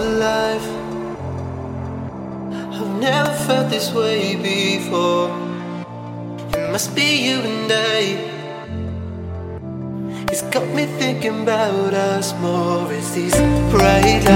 alive. I've never felt this way before. It must be you and I. It's got me thinking about us more. It's these bright lights.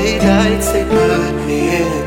late nights they put me in.